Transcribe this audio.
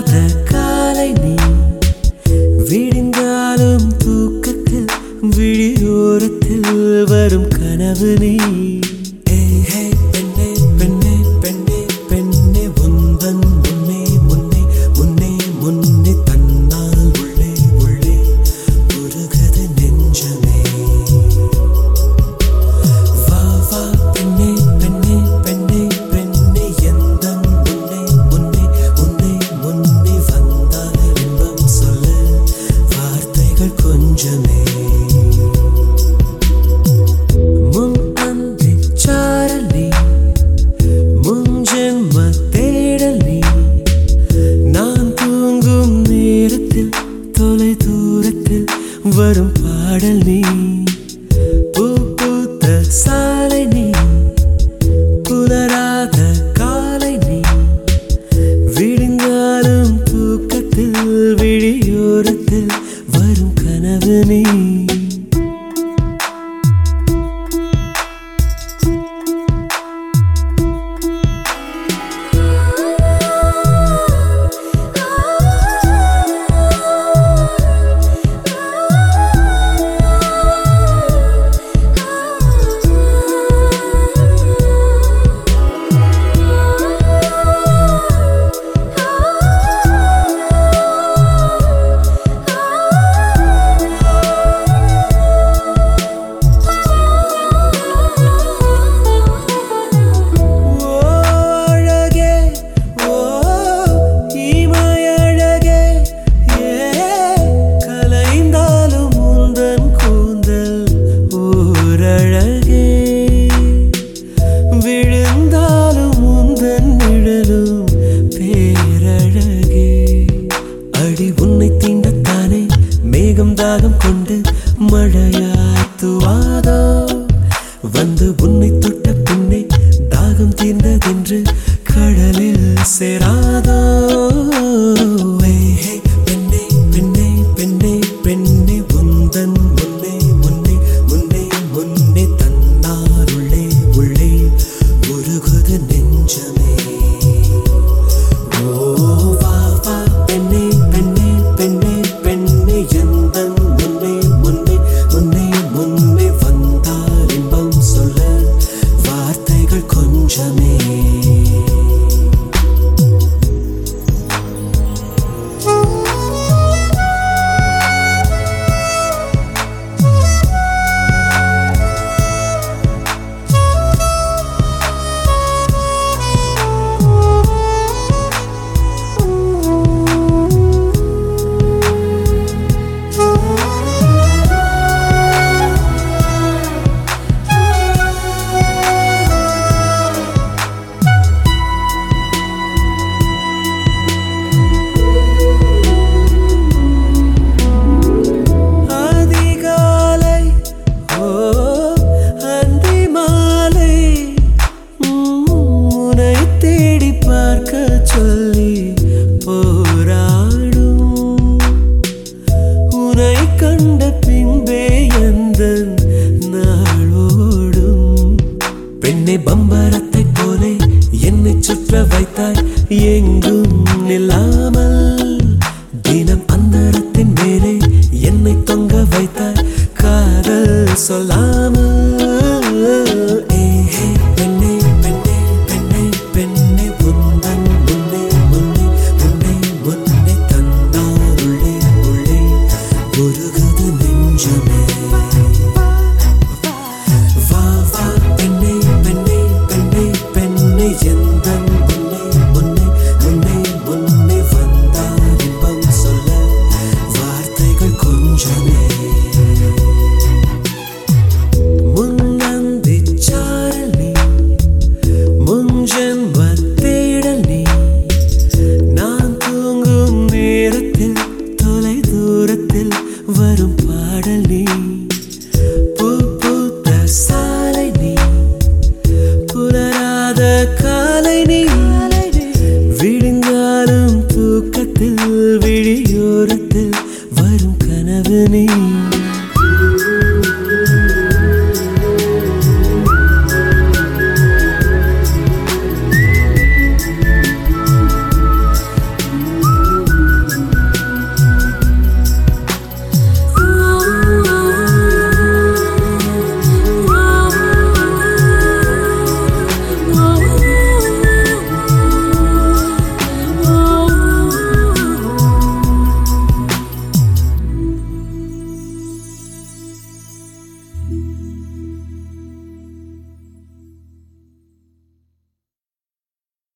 விடாத காலை நீ. விடிந்தாலும் தூக்கத்தில் விழியோரத்தில் வரும் கனவு நீ. 梦着 வந்து உன்னை என்னை சுற்ற வைத்தாய். எங்கும் கொஞ்சமே முன்னந்தி சாரல் நீ முன்ஜென்ம தேடல் நீ நான் தூங்கும் நேரத்தில் தொலை தூரத்தில் வரும் பாடல் நீ பூத்த சாலை நீ புலராத கா